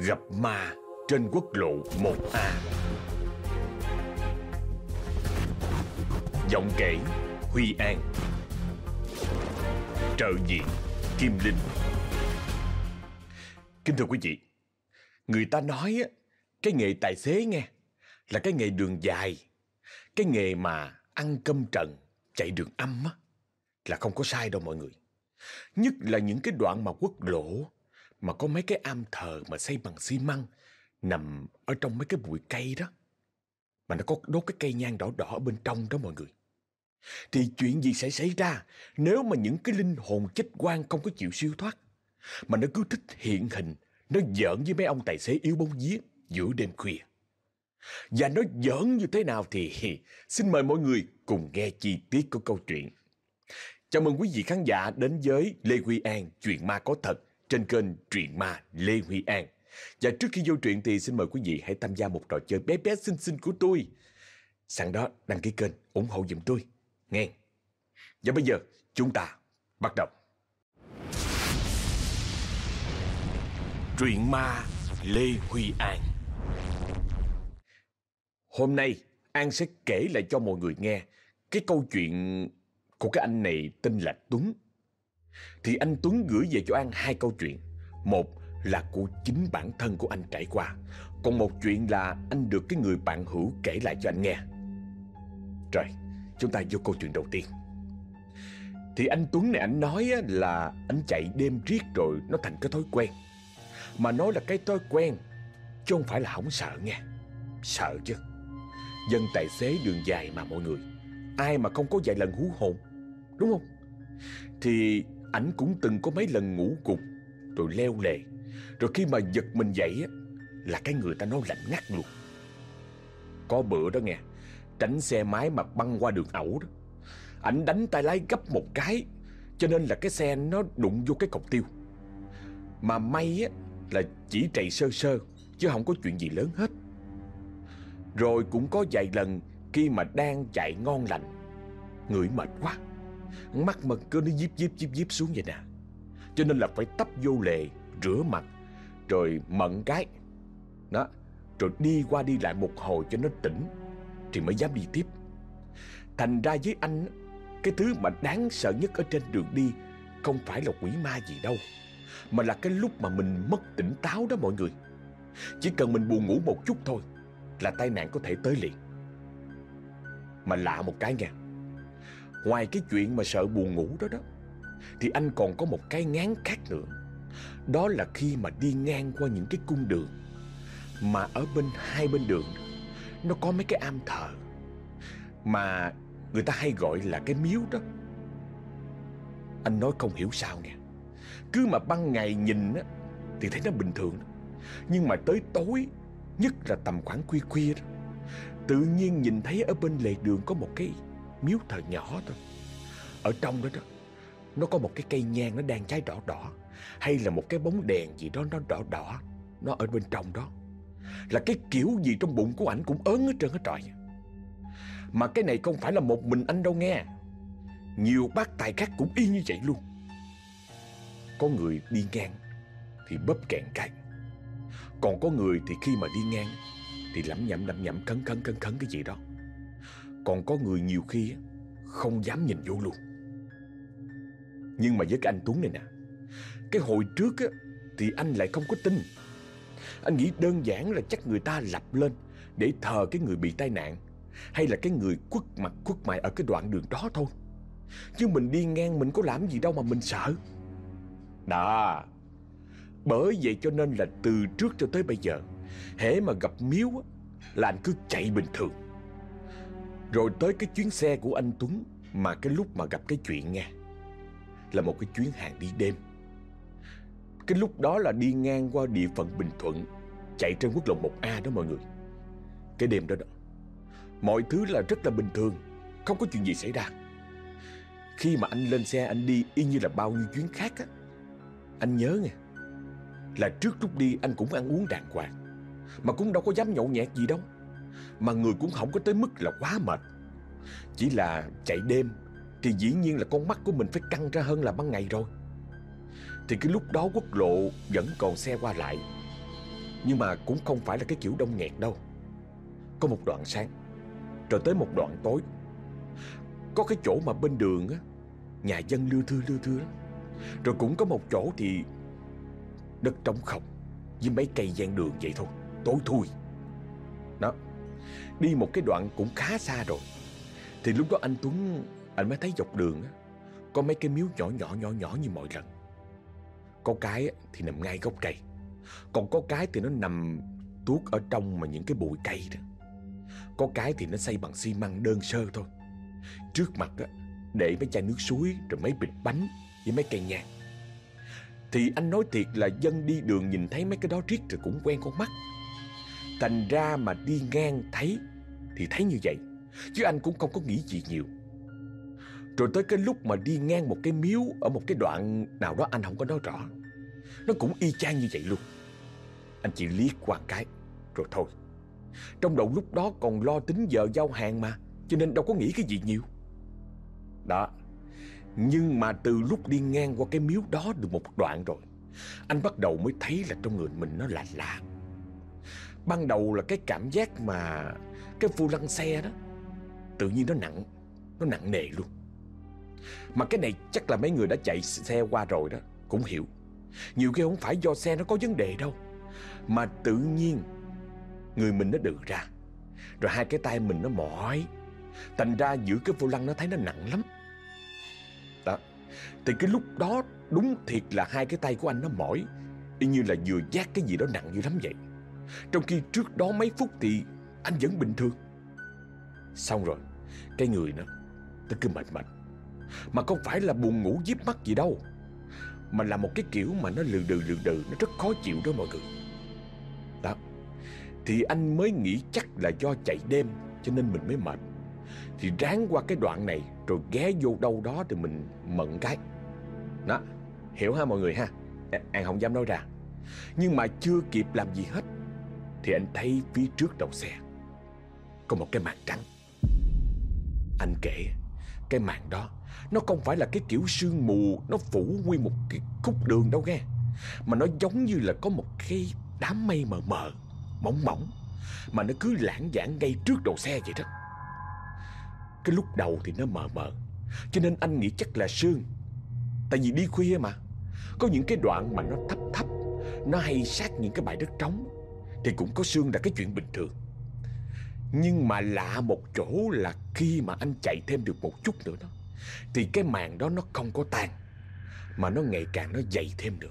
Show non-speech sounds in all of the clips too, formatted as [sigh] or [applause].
Gặp ma trên quốc lộ 1A Giọng kể, Huy An. Trợ diện, Kim Linh. Kính thưa quý vị, Người ta nói Cái nghề tài xế nghe, Là cái nghề đường dài. Cái nghề mà ăn cơm trần, Chạy đường âm á, Là không có sai đâu mọi người. Nhất là những cái đoạn mà quốc lộ mà có mấy cái am thờ mà xây bằng xi măng nằm ở trong mấy cái bụi cây đó. Mà nó có đốt cái cây nhang đỏ đỏ bên trong đó mọi người. Thì chuyện gì sẽ xảy ra nếu mà những cái linh hồn chết quan không có chịu siêu thoát mà nó cứ thích hiện hình, nó giỡn với mấy ông tài xế yếu bóng vía giữa đêm khuya. Và nó giỡn như thế nào thì xin mời mọi người cùng nghe chi tiết của câu chuyện. Chào mừng quý vị khán giả đến với Lê Huy An, chuyện ma có thật trên kênh Truyện Ma Lê Huy An. Và trước khi vô truyện thì xin mời quý vị hãy tham gia một trò chơi bé bé xinh xinh của tôi. Sẵn đó đăng ký kênh, ủng hộ giùm tôi. Nghe. Và bây giờ chúng ta bắt đầu. Truyện Ma Lê Huy An Hôm nay An sẽ kể lại cho mọi người nghe cái câu chuyện của cái anh này tên là Tuấn thì anh Tuấn gửi về cho An hai câu chuyện. Một là của chính bản thân của anh trải qua, còn một chuyện là anh được cái người bạn hữu kể lại cho anh nghe. Rồi, chúng ta vô câu chuyện đầu tiên. Thì anh Tuấn này anh nói là anh chạy đêm riết rồi nó thành cái thói quen. Mà nói là cái thói quen chứ không phải là không sợ nghe. Sợ chứ. Dân tài xế đường dài mà mọi người. Ai mà không có vài lần hú hồn. Đúng không? Thì Ảnh cũng từng có mấy lần ngủ gục, Rồi leo lề. Rồi khi mà giật mình dậy á, Là cái người ta nói lạnh ngắt luôn. Có bữa đó nghe, Tránh xe máy mà băng qua đường ẩu đó. Ảnh đánh tay lái gấp một cái, Cho nên là cái xe nó đụng vô cái cọc tiêu. Mà may á, Là chỉ trầy sơ sơ, Chứ không có chuyện gì lớn hết. Rồi cũng có vài lần, Khi mà đang chạy ngon lành, Người mệt quá. Mắt mật cứ nó díp díp díp díp xuống vậy nè. Cho nên là phải tấp vô lề, Rửa mặt, Rồi mận cái. Đó, Rồi đi qua đi lại một hồi cho nó tỉnh Thì mới dám đi tiếp. Thành ra với anh Cái thứ mà đáng sợ nhất ở trên đường đi Không phải là quỷ ma gì đâu, Mà là cái lúc mà mình mất tỉnh táo đó mọi người. Chỉ cần mình buồn ngủ một chút thôi Là tai nạn có thể tới liền. Mà lạ một cái nha Ngoài cái chuyện mà sợ buồn ngủ đó đó Thì anh còn có một cái ngán khác nữa. Đó là khi mà đi ngang qua những cái cung đường Mà ở bên hai bên đường Nó có mấy cái am thờ Mà người ta hay gọi là cái miếu đó. Anh nói không hiểu sao nha, Cứ mà ban ngày nhìn á Thì thấy nó bình thường. Nhưng mà tới tối Nhất là tầm khoảng khuya khuya đó Tự nhiên nhìn thấy ở bên lề đường có một cái miếu thờ nhỏ thôi. Ở trong đó đó, Nó có một cái cây nhang nó đang cháy đỏ đỏ, Hay là một cái bóng đèn gì đó nó đỏ đỏ, Nó ở bên trong đó. Là cái kiểu gì trong bụng của ảnh cũng ớn hết trơn hết trọi. Mà cái này không phải là một mình anh đâu nghe. Nhiều bác tài khác cũng y như vậy luôn. Có người đi ngang Thì bóp kẹn cái. Còn có người thì khi mà đi ngang Thì lẩm nhẩm lẩm nhẩm, khấn khấn khấn khấn cái gì đó còn có người nhiều khi không dám nhìn vô luôn. Nhưng mà với cái anh Tuấn này nè Cái hồi trước á, thì anh lại không có tin. Anh nghĩ đơn giản là chắc người ta lập lên Để thờ cái người bị tai nạn Hay là cái người quất mặt quất mày ở cái đoạn đường đó thôi. Chứ mình đi ngang mình có làm gì đâu mà mình sợ. Đó Bởi vậy cho nên là từ trước cho tới bây giờ Hễ mà gặp miếu á, là anh cứ chạy bình thường rồi tới cái chuyến xe của anh Tuấn Mà cái lúc mà gặp cái chuyện nha, Là một cái chuyến hàng đi đêm. Cái lúc đó là đi ngang qua địa phận Bình Thuận, Chạy trên quốc lộ 1A đó mọi người. Cái đêm đó đó, Mọi thứ là rất là bình thường, Không có chuyện gì xảy ra. Khi mà anh lên xe, anh đi y như là bao nhiêu chuyến khác á. Anh nhớ nghe, Là trước lúc đi anh cũng ăn uống đàng hoàng, Mà cũng đâu có dám nhậu nhẹt gì đâu mà người cũng không có tới mức là quá mệt. Chỉ là chạy đêm Thì dĩ nhiên là con mắt của mình phải căng ra hơn là ban ngày rồi. Thì cái lúc đó quốc lộ vẫn còn xe qua lại. Nhưng mà cũng không phải là cái kiểu đông nghẹt đâu. Có một đoạn sáng, Rồi tới một đoạn tối. Có cái chỗ mà bên đường á, Nhà dân lưa thưa lưa thưa lắm. Rồi cũng có một chỗ thì Đất trống không, Với mấy cây gian đường vậy thôi, Tối thui. Đi một cái đoạn cũng khá xa rồi. Thì lúc đó anh Tuấn, Anh mới thấy dọc đường á, Có mấy cái miếu nhỏ nhỏ nhỏ nhỏ như mọi lần. Có cái thì nằm ngay gốc cây. Còn có cái thì nó nằm tuốt ở trong mà những cái bụi cây đó. Có cái thì nó xây bằng xi măng đơn sơ thôi. Trước mặt á, Để mấy chai nước suối, Rồi mấy bịch bánh Với mấy cây nhang Thì anh nói thiệt là dân đi đường nhìn thấy mấy cái đó riết rồi cũng quen con mắt. Thành ra mà đi ngang thấy, Thì thấy như vậy, Chứ anh cũng không có nghĩ gì nhiều. Rồi tới cái lúc mà đi ngang một cái miếu Ở một cái đoạn nào đó anh không có nói rõ, Nó cũng y chang như vậy luôn. Anh chỉ liếc qua cái, Rồi thôi. Trong đầu lúc đó còn lo tính giờ giao hàng mà, Cho nên đâu có nghĩ cái gì nhiều. Đó, Nhưng mà từ lúc đi ngang qua cái miếu đó được một đoạn rồi, Anh bắt đầu mới thấy là trong người mình nó lạ lạ. Ban đầu là cái cảm giác mà Cái vô lăng xe đó, Tự nhiên nó nặng Nó nặng nề luôn. Mà cái này chắc là mấy người đã chạy xe qua rồi đó, Cũng hiểu. Nhiều khi không phải do xe nó có vấn đề đâu, Mà tự nhiên Người mình nó đừ ra, Rồi hai cái tay mình nó mỏi. Thành ra giữ cái vô lăng nó thấy nó nặng lắm. Đó, Thì cái lúc đó đúng thiệt là hai cái tay của anh nó mỏi, Y như là vừa giác cái gì đó nặng dữ lắm vậy trong khi trước đó mấy phút thì anh vẫn bình thường. Xong rồi, Cái người nó Nó cứ mệt mệt. Mà không phải là buồn ngủ díp mắt gì đâu, Mà là một cái kiểu mà nó lừ đừ lừ đừ, Nó rất khó chịu đó mọi người. Đó, Thì anh mới nghĩ chắc là do chạy đêm Cho nên mình mới mệt. Thì ráng qua cái đoạn này, Rồi ghé vô đâu đó thì mình mận cái. Đó, Hiểu ha mọi người ha? An không dám nói ra. Nhưng mà chưa kịp làm gì hết thì anh thấy phía trước đầu xe Có một cái màn trắng. Anh kể, Cái màn đó Nó không phải là cái kiểu sương mù, Nó phủ nguyên một cái khúc đường đâu nghe, Mà nó giống như là có một cái đám mây mờ mờ, Mỏng mỏng, Mà nó cứ lãng giảng ngay trước đầu xe vậy đó. Cái lúc đầu thì nó mờ mờ, Cho nên anh nghĩ chắc là sương. Tại vì đi khuya mà, Có những cái đoạn mà nó thấp thấp, Nó hay sát những cái bãi đất trống thì cũng có xương là cái chuyện bình thường. Nhưng mà lạ một chỗ là khi mà anh chạy thêm được một chút nữa đó, Thì cái màn đó nó không có tan, Mà nó ngày càng nó dày thêm nữa.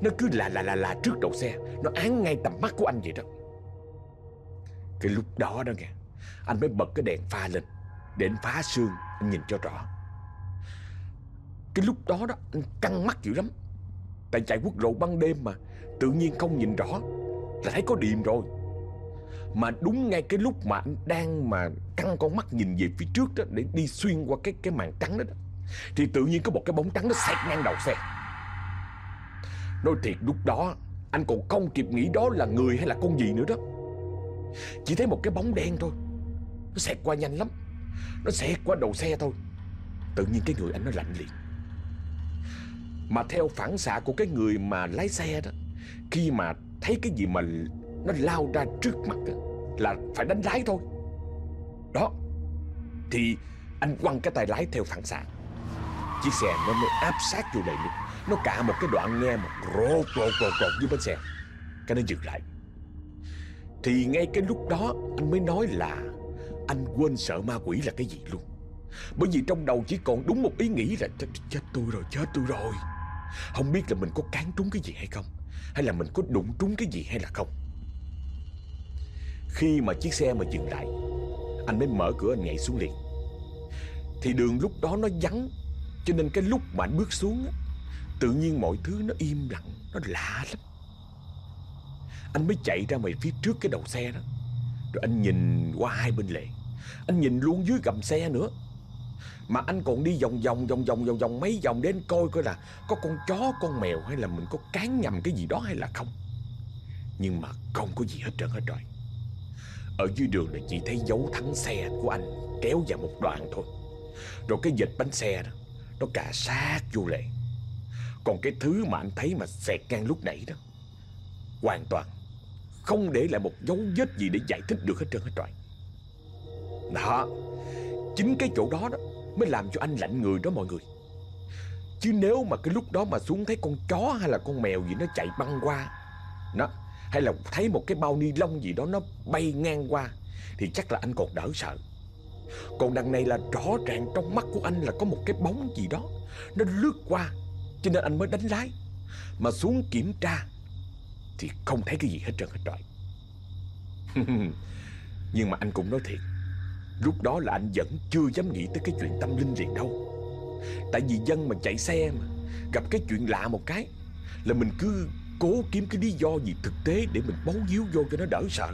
Nó cứ là là là là trước đầu xe, Nó án ngay tầm mắt của anh vậy đó. Cái lúc đó đó nghe, Anh mới bật cái đèn pha lên, Để anh phá xương, anh nhìn cho rõ. Cái lúc đó đó, anh căng mắt dữ lắm. Tại chạy quốc lộ ban đêm mà, Tự nhiên không nhìn rõ là thấy có điềm rồi. Mà đúng ngay cái lúc mà anh đang mà căng con mắt nhìn về phía trước đó Để đi xuyên qua cái cái màn trắng đó, đó Thì tự nhiên có một cái bóng trắng nó xẹt ngang đầu xe. Nói thiệt lúc đó Anh còn không kịp nghĩ đó là người hay là con gì nữa đó. Chỉ thấy một cái bóng đen thôi. Nó xẹt qua nhanh lắm. Nó xẹt qua đầu xe thôi. Tự nhiên cái người anh nó lạnh liền. Mà theo phản xạ của cái người mà lái xe đó Khi mà thấy cái gì mà nó lao ra trước mặt là phải đánh lái thôi. Đó. Thì anh quăng cái tay lái theo phản xạ. Chiếc xe nó mới áp sát vô lại luôn. Nó cả một cái đoạn nghe một rột rột rột rột dưới bánh xe. Cái nó dừng lại. Thì ngay cái lúc đó anh mới nói là anh quên sợ ma quỷ là cái gì luôn. Bởi vì trong đầu chỉ còn đúng một ý nghĩ là chết, chết tôi rồi, chết tôi rồi. Không biết là mình có cán trúng cái gì hay không. Hay là mình có đụng trúng cái gì hay là không? Khi mà chiếc xe mà dừng lại Anh mới mở cửa anh nhảy xuống liền. Thì đường lúc đó nó vắng Cho nên cái lúc mà anh bước xuống á, Tự nhiên mọi thứ nó im lặng Nó lạ lắm. Anh mới chạy ra ngoài phía trước cái đầu xe đó. Rồi anh nhìn qua hai bên lề. Anh nhìn luôn dưới gầm xe nữa mà anh còn đi vòng vòng vòng vòng vòng vòng mấy vòng đến coi coi là có con chó, con mèo hay là mình có cán nhầm cái gì đó hay là không. Nhưng mà không có gì hết trơn hết rồi. Ở dưới đường là chỉ thấy dấu thắng xe của anh kéo vào một đoạn thôi. Rồi cái dịch bánh xe đó, nó cà sát vô lệ. Còn cái thứ mà anh thấy mà xẹt ngang lúc nãy đó, hoàn toàn Không để lại một dấu vết gì để giải thích được hết trơn hết rồi. Đó, Chính cái chỗ đó đó Mới làm cho anh lạnh người đó mọi người. Chứ nếu mà cái lúc đó mà xuống thấy con chó hay là con mèo gì nó chạy băng qua Nó Hay là thấy một cái bao ni lông gì đó nó bay ngang qua, Thì chắc là anh còn đỡ sợ. Còn đằng này là rõ ràng trong mắt của anh là có một cái bóng gì đó, Nó lướt qua, Cho nên anh mới đánh lái. Mà xuống kiểm tra Thì không thấy cái gì hết trơn hết trọi. [laughs] Nhưng mà anh cũng nói thiệt Lúc đó là anh vẫn chưa dám nghĩ tới cái chuyện tâm linh liền đâu. Tại vì dân mà chạy xe mà, Gặp cái chuyện lạ một cái Là mình cứ cố kiếm cái lý do gì thực tế Để mình bấu víu vô cho nó đỡ sợ.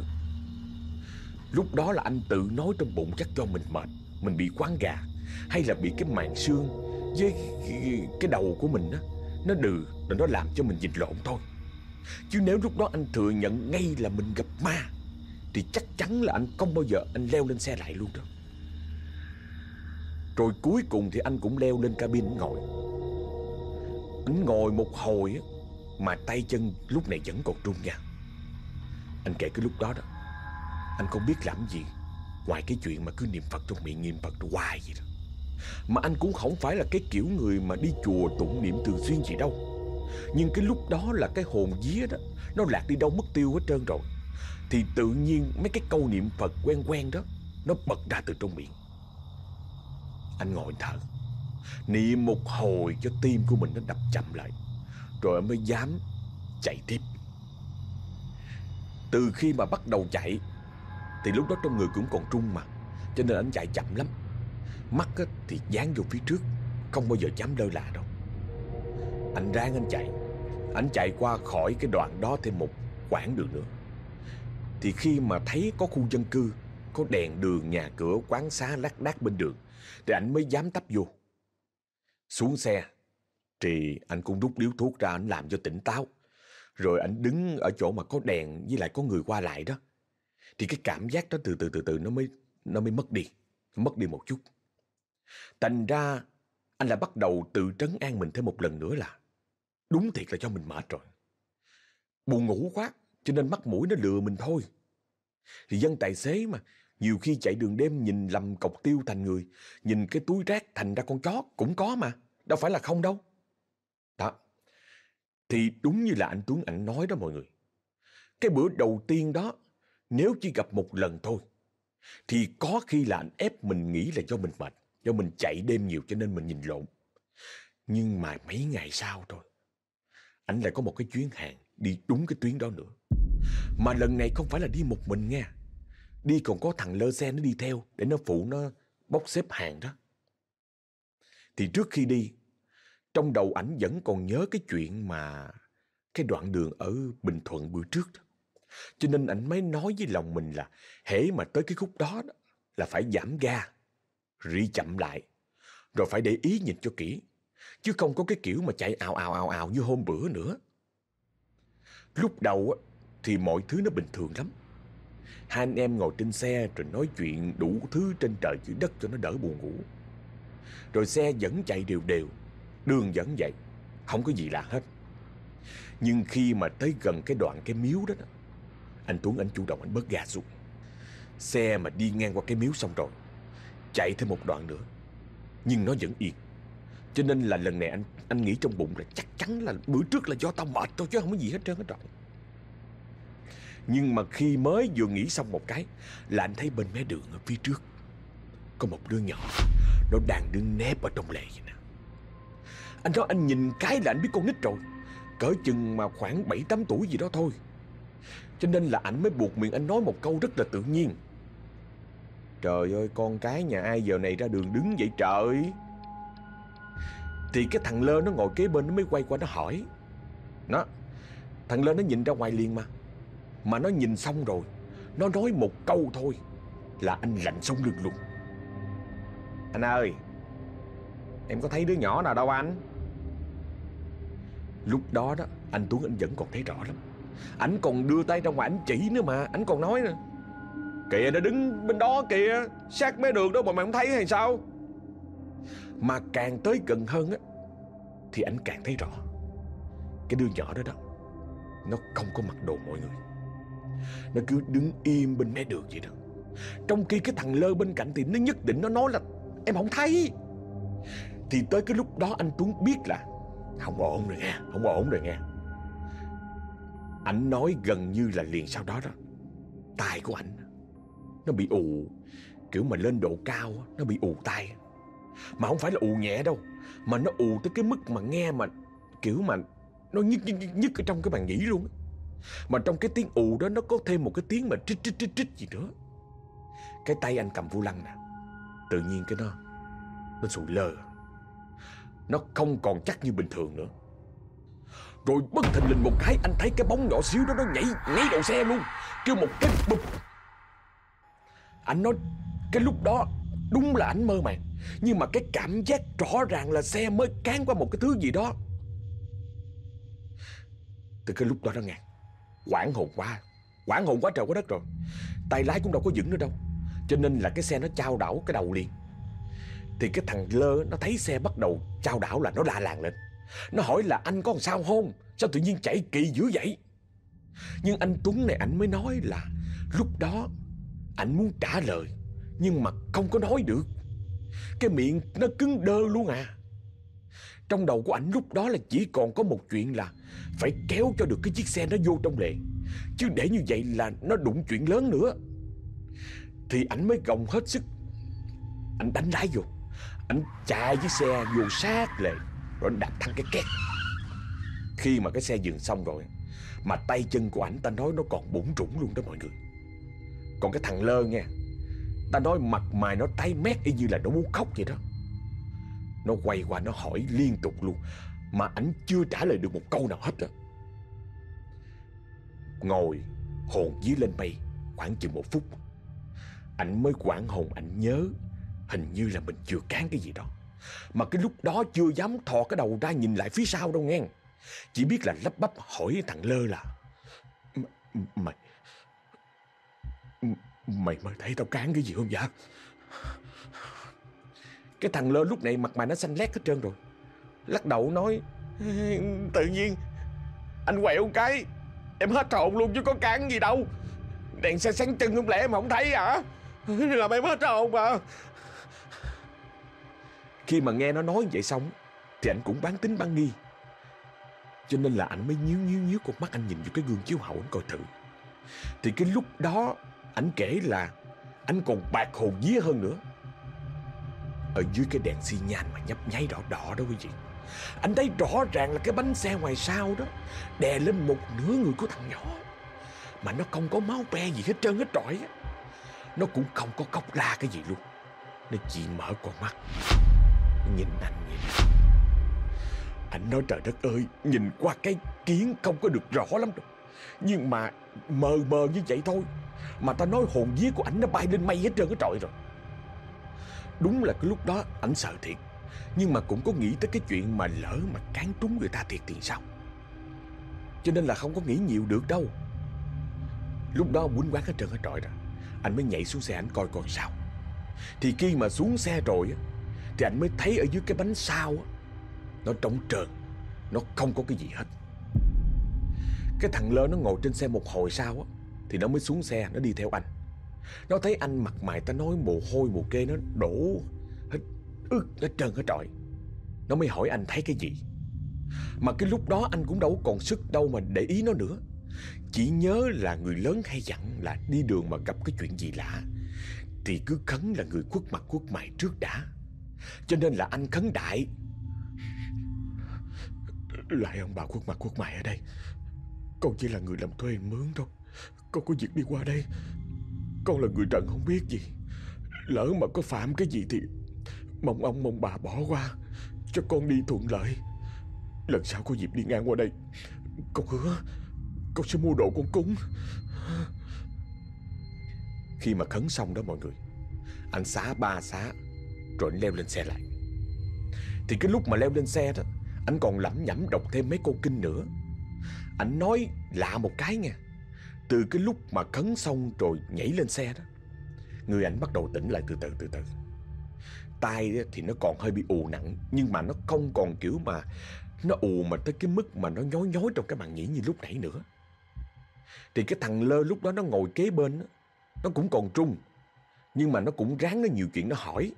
Lúc đó là anh tự nói trong bụng chắc do mình mệt, Mình bị quán gà Hay là bị cái màng xương Với cái đầu của mình á, Nó đừ, rồi nó làm cho mình nhìn lộn thôi. Chứ nếu lúc đó anh thừa nhận ngay là mình gặp ma thì chắc chắn là anh không bao giờ anh leo lên xe lại luôn đó. Rồi cuối cùng thì anh cũng leo lên cabin ngồi. Anh ngồi một hồi á, Mà tay chân lúc này vẫn còn run nha. Anh kể cái lúc đó đó, Anh không biết làm gì Ngoài cái chuyện mà cứ niệm Phật trong miệng, niệm Phật hoài vậy đó. Mà anh cũng không phải là cái kiểu người mà đi chùa tụng niệm thường xuyên gì đâu. Nhưng cái lúc đó là cái hồn vía đó, Nó lạc đi đâu mất tiêu hết trơn rồi. Thì tự nhiên mấy cái câu niệm Phật quen quen đó, Nó bật ra từ trong miệng. Anh ngồi thở. Niệm một hồi cho tim của mình nó đập chậm lại, Rồi mới dám chạy tiếp. Từ khi mà bắt đầu chạy, Thì lúc đó trong người cũng còn trung mà, Cho nên anh chạy chậm lắm. Mắt thì dán vô phía trước, Không bao giờ dám lơ là đâu. Anh ráng anh chạy. Anh chạy qua khỏi cái đoạn đó thêm một quãng đường nữa. Thì khi mà thấy có khu dân cư Có đèn đường, nhà cửa, quán xá lác đác bên đường Thì anh mới dám tấp vô. Xuống xe Thì anh cũng rút điếu thuốc ra anh làm cho tỉnh táo. Rồi anh đứng ở chỗ mà có đèn với lại có người qua lại đó. Thì cái cảm giác đó từ từ từ từ nó mới nó mới mất đi Mất đi một chút. Thành ra anh lại bắt đầu tự trấn an mình thêm một lần nữa là Đúng thiệt là cho mình mệt rồi. Buồn ngủ quá. Cho nên mắt mũi nó lừa mình thôi. Thì dân tài xế mà, Nhiều khi chạy đường đêm nhìn lầm cọc tiêu thành người, Nhìn cái túi rác thành ra con chó, Cũng có mà, Đâu phải là không đâu. Đó. Thì đúng như là anh Tuấn ảnh nói đó mọi người. Cái bữa đầu tiên đó, Nếu chỉ gặp một lần thôi, Thì có khi là anh ép mình nghĩ là do mình mệt, Do mình chạy đêm nhiều cho nên mình nhìn lộn. Nhưng mà mấy ngày sau thôi Anh lại có một cái chuyến hàng. Đi đúng cái tuyến đó nữa Mà lần này không phải là đi một mình nha Đi còn có thằng lơ xe nó đi theo Để nó phụ nó bốc xếp hàng đó Thì trước khi đi Trong đầu ảnh vẫn còn nhớ cái chuyện mà Cái đoạn đường ở Bình Thuận bữa trước đó. Cho nên ảnh mới nói với lòng mình là hễ mà tới cái khúc đó, đó là phải giảm ga, ri chậm lại, rồi phải để ý nhìn cho kỹ, chứ không có cái kiểu mà chạy ào ào ào ào như hôm bữa nữa. Lúc đầu thì mọi thứ nó bình thường lắm. Hai anh em ngồi trên xe rồi nói chuyện đủ thứ trên trời dưới đất cho nó đỡ buồn ngủ. Rồi xe vẫn chạy đều đều, đường vẫn vậy, không có gì lạ hết. Nhưng khi mà tới gần cái đoạn cái miếu đó, anh Tuấn anh chủ động anh bớt ga xuống. Xe mà đi ngang qua cái miếu xong rồi, chạy thêm một đoạn nữa, nhưng nó vẫn yên. Cho nên là lần này anh anh nghĩ trong bụng là chắc chắn là bữa trước là do tao mệt thôi chứ không có gì hết trơn hết rồi Nhưng mà khi mới vừa nghĩ xong một cái là anh thấy bên mé đường ở phía trước có một đứa nhỏ, nó đang đứng nép ở trong lề vậy nè. Anh nói, anh nhìn cái là anh biết con nít rồi. Cỡ chừng mà khoảng 7-8 tuổi gì đó thôi. Cho nên là anh mới buộc miệng anh nói một câu rất là tự nhiên. Trời ơi, con cái nhà ai giờ này ra đường đứng vậy trời thì cái thằng Lơ nó ngồi kế bên nó mới quay qua nó hỏi. Nó, Thằng Lơ nó nhìn ra ngoài liền mà. Mà nó nhìn xong rồi, Nó nói một câu thôi Là anh lạnh sống lưng luôn. Anh ơi, Em có thấy đứa nhỏ nào đâu anh? Lúc đó đó, Anh Tuấn anh vẫn còn thấy rõ lắm. Anh còn đưa tay ra ngoài anh chỉ nữa mà Anh còn nói nữa. Kìa, nó đứng bên đó kìa, Sát mé đường đó mà mày không thấy hay sao? Mà càng tới gần hơn á, Thì anh càng thấy rõ. Cái đứa nhỏ đó đó, Nó không có mặc đồ mọi người. Nó cứ đứng im bên mé đường vậy đó. Trong khi cái thằng Lơ bên cạnh thì nó nhất định nó nói là, Em không thấy. Thì tới cái lúc đó anh Tuấn biết là, Không ổn rồi nghe, Không ổn rồi nghe. Anh nói gần như là liền sau đó đó, Tai của anh, Nó bị ù. Kiểu mà lên độ cao Nó bị ù tai. Mà không phải là ù nhẹ đâu Mà nó ù tới cái mức mà nghe mà Kiểu mà Nó nhức nhức nhức, nhức ở trong cái bàn nhĩ luôn Mà trong cái tiếng ù đó Nó có thêm một cái tiếng mà trích trích trích trích gì nữa. Cái tay anh cầm vô lăng nè Tự nhiên cái nó Nó sụi lơ. Nó không còn chắc như bình thường nữa. Rồi bất thình lình một cái Anh thấy cái bóng nhỏ xíu đó nó nhảy ngay đầu xe luôn. Kêu một cái bụp. Anh nói Cái lúc đó đúng là anh mơ màng. Nhưng mà cái cảm giác rõ ràng là xe mới cán qua một cái thứ gì đó. Từ cái lúc đó đó ngàn Quảng hồn quá Quảng hồn quá trời quá đất rồi. Tay lái cũng đâu có vững nữa đâu, Cho nên là cái xe nó trao đảo cái đầu liền. Thì cái thằng Lơ nó thấy xe bắt đầu trao đảo là nó la làng lên. Nó hỏi là anh có làm sao không? Sao tự nhiên chạy kỳ dữ vậy? Nhưng anh Tuấn này anh mới nói là Lúc đó Anh muốn trả lời, Nhưng mà không có nói được. Cái miệng nó cứng đơ luôn à. Trong đầu của ảnh lúc đó là chỉ còn có một chuyện là Phải kéo cho được cái chiếc xe nó vô trong lề. Chứ để như vậy là nó đụng chuyện lớn nữa. Thì ảnh mới gồng hết sức. Anh đánh lái vô. Anh chạy chiếc xe vô sát lề, Rồi anh đạp thăng cái két. Khi mà cái xe dừng xong rồi, Mà tay chân của ảnh, ta nói nó còn bủng rủng luôn đó mọi người. Còn cái thằng lơ nha Ta nói mặt mày nó tái mét y như là nó muốn khóc vậy đó. Nó quay qua nó hỏi liên tục luôn, Mà ảnh chưa trả lời được một câu nào hết á. Ngồi hồn dí lên mây khoảng chừng một phút, Ảnh mới quảng hồn ảnh nhớ Hình như là mình chưa cán cái gì đó. Mà cái lúc đó chưa dám thò cái đầu ra nhìn lại phía sau đâu nghe. Chỉ biết là lắp bắp hỏi thằng Lơ là Mày Mày mới thấy tao cán cái gì không vậy Cái thằng Lơ lúc này mặt mày nó xanh lét hết trơn rồi. Lắc đầu nói, Tự nhiên, Anh quẹo cái, Em hết hồn luôn chứ có cán gì đâu. Đèn xe sáng chân không lẽ em không thấy hả? Làm em hết hồn mà. Khi mà nghe nó nói vậy xong, Thì anh cũng bán tính bán nghi. Cho nên là anh mới nhíu nhíu nhíu con mắt anh nhìn vô cái gương chiếu hậu anh coi thử. Thì cái lúc đó anh kể là Anh còn bạc hồn vía hơn nữa. Ở dưới cái đèn xi nhan mà nhấp nháy đỏ đỏ đó quý vị. Anh thấy rõ ràng là cái bánh xe ngoài sau đó Đè lên một nửa người của thằng nhỏ. Mà nó không có máu be gì hết trơn, hết trọi á. Nó cũng không có cốc la cái gì luôn. Nó chỉ mở con mắt. Nó nhìn anh nhìn Anh nói trời đất ơi, Nhìn qua cái kiến không có được rõ lắm đâu. Nhưng mà mờ mờ như vậy thôi. Mà ta nói hồn vía của ảnh nó bay lên mây hết trơn, cái trọi rồi. Đúng là cái lúc đó ảnh sợ thiệt. Nhưng mà cũng có nghĩ tới cái chuyện mà lỡ mà cán trúng người ta thiệt thì sao? Cho nên là không có nghĩ nhiều được đâu. Lúc đó quýnh quán hết trơn, hết trọi rồi. Anh mới nhảy xuống xe anh coi còn sao. Thì khi mà xuống xe rồi á, Thì anh mới thấy ở dưới cái bánh sau á, Nó trống trơn. Nó không có cái gì hết. Cái thằng lơ nó ngồi trên xe một hồi sau á, Thì nó mới xuống xe, nó đi theo anh. Nó thấy anh mặt mày ta nói mồ hôi mồ kê, nó đổ hết ướt, hết trơn, hết trọi. Nó mới hỏi anh thấy cái gì. Mà cái lúc đó anh cũng đâu còn sức đâu mà để ý nó nữa. Chỉ nhớ là người lớn hay dặn là đi đường mà gặp cái chuyện gì lạ, Thì cứ khấn là người khuất mặt khuất mày trước đã. Cho nên là anh khấn đại. Lại ông bà khuất mặt khuất mày ở đây. Con chỉ là người làm thuê mướn thôi. Con có việc đi qua đây. Con là người trần không biết gì. Lỡ mà có phạm cái gì thì Mong ông, mong bà bỏ qua, Cho con đi thuận lợi. Lần sau có dịp đi ngang qua đây, Con hứa Con sẽ mua đồ con cúng. Khi mà khấn xong đó mọi người, Anh xá, ba xá, Rồi anh leo lên xe lại. Thì cái lúc mà leo lên xe đó, Anh còn lẩm nhẩm đọc thêm mấy câu kinh nữa. Anh nói lạ một cái nha Từ cái lúc mà khấn xong rồi nhảy lên xe đó, Người anh bắt đầu tỉnh lại từ từ từ từ. Tay thì nó còn hơi bị ù nặng, Nhưng mà nó không còn kiểu mà Nó ù mà tới cái mức mà nó nhói nhói trong cái bàn nhĩ như lúc nãy nữa. Thì cái thằng Lơ lúc đó nó ngồi kế bên Nó cũng còn trung, Nhưng mà nó cũng ráng nó nhiều chuyện, nó hỏi,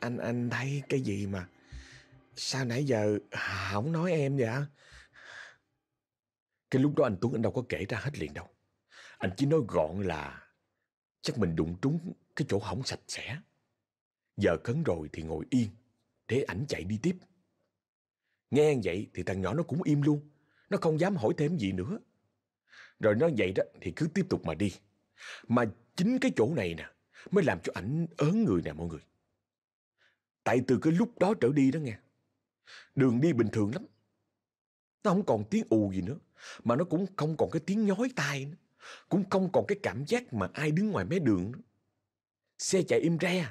Anh anh thấy cái gì mà Sao nãy giờ không nói em vậy cái lúc đó anh Tuấn anh đâu có kể ra hết liền đâu. Anh chỉ nói gọn là Chắc mình đụng trúng cái chỗ hỏng sạch sẽ. Giờ cấn rồi thì ngồi yên, Để ảnh chạy đi tiếp. Nghe vậy thì thằng nhỏ nó cũng im luôn, Nó không dám hỏi thêm gì nữa. Rồi nó vậy đó thì cứ tiếp tục mà đi. Mà chính cái chỗ này nè, Mới làm cho ảnh ớn người nè mọi người. Tại từ cái lúc đó trở đi đó nghe, Đường đi bình thường lắm. Nó không còn tiếng ù gì nữa Mà nó cũng không còn cái tiếng nhói tai nữa Cũng không còn cái cảm giác mà ai đứng ngoài mé đường nữa. Xe chạy im re